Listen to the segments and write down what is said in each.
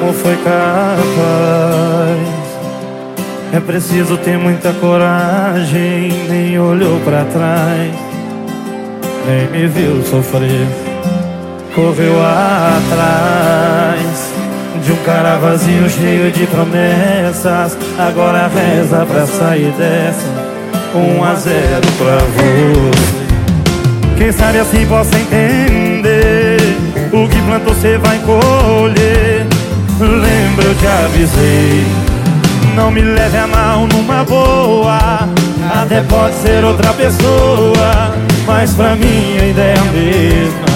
como foi capaz. É preciso ter muita coragem, nem olhou para trás, nem me viu sofrer, correu atrás de um cara vazio cheio de promessas. Agora reza pra sair dessa. Um a zero pra você. Quem sabe assim possa entender O que plantou cê vai colher eu te avisei. Não me leve a mal numa boa Até pode ser outra pessoa Mas pra mim a ideia é a mesma.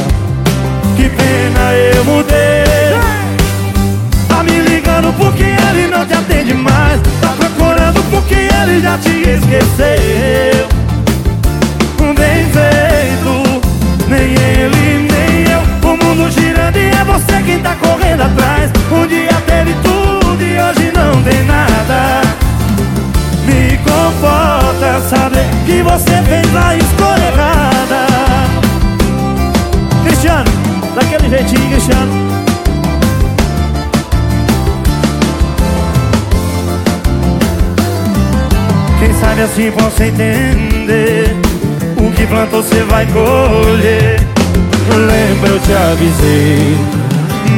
Que pena eu mudei. Tá me ligando porque ele não te atende mais. Tá procurando porque ele já te esqueceu você fez a escolha errada. Cristiano, daquele jeitinho, Cristiano. Quem sabe assim você entender O que plantou você vai colher. Lembra eu te avisei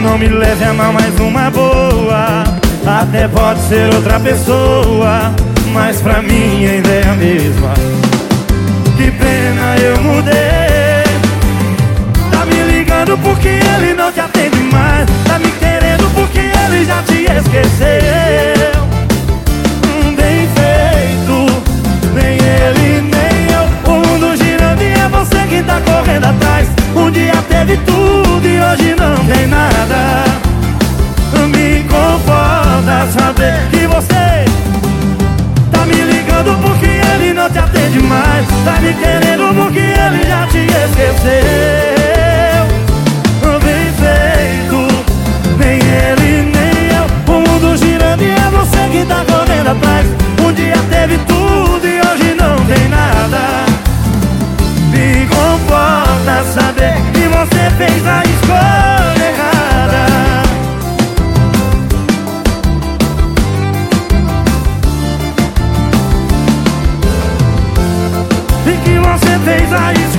Não me leve a mal mais uma boa Até pode ser outra pessoa Mas pra mim ainda é a mesma Tá me ligando porque ele não te atende mais. Tá me querendo porque ele já te esqueceu. Bem feito, nem ele nem eu. O mundo girando e é você quem tá correndo atrás. Um dia teve tudo e hoje Tá me querendo porque ele já te esqueceu Polska jest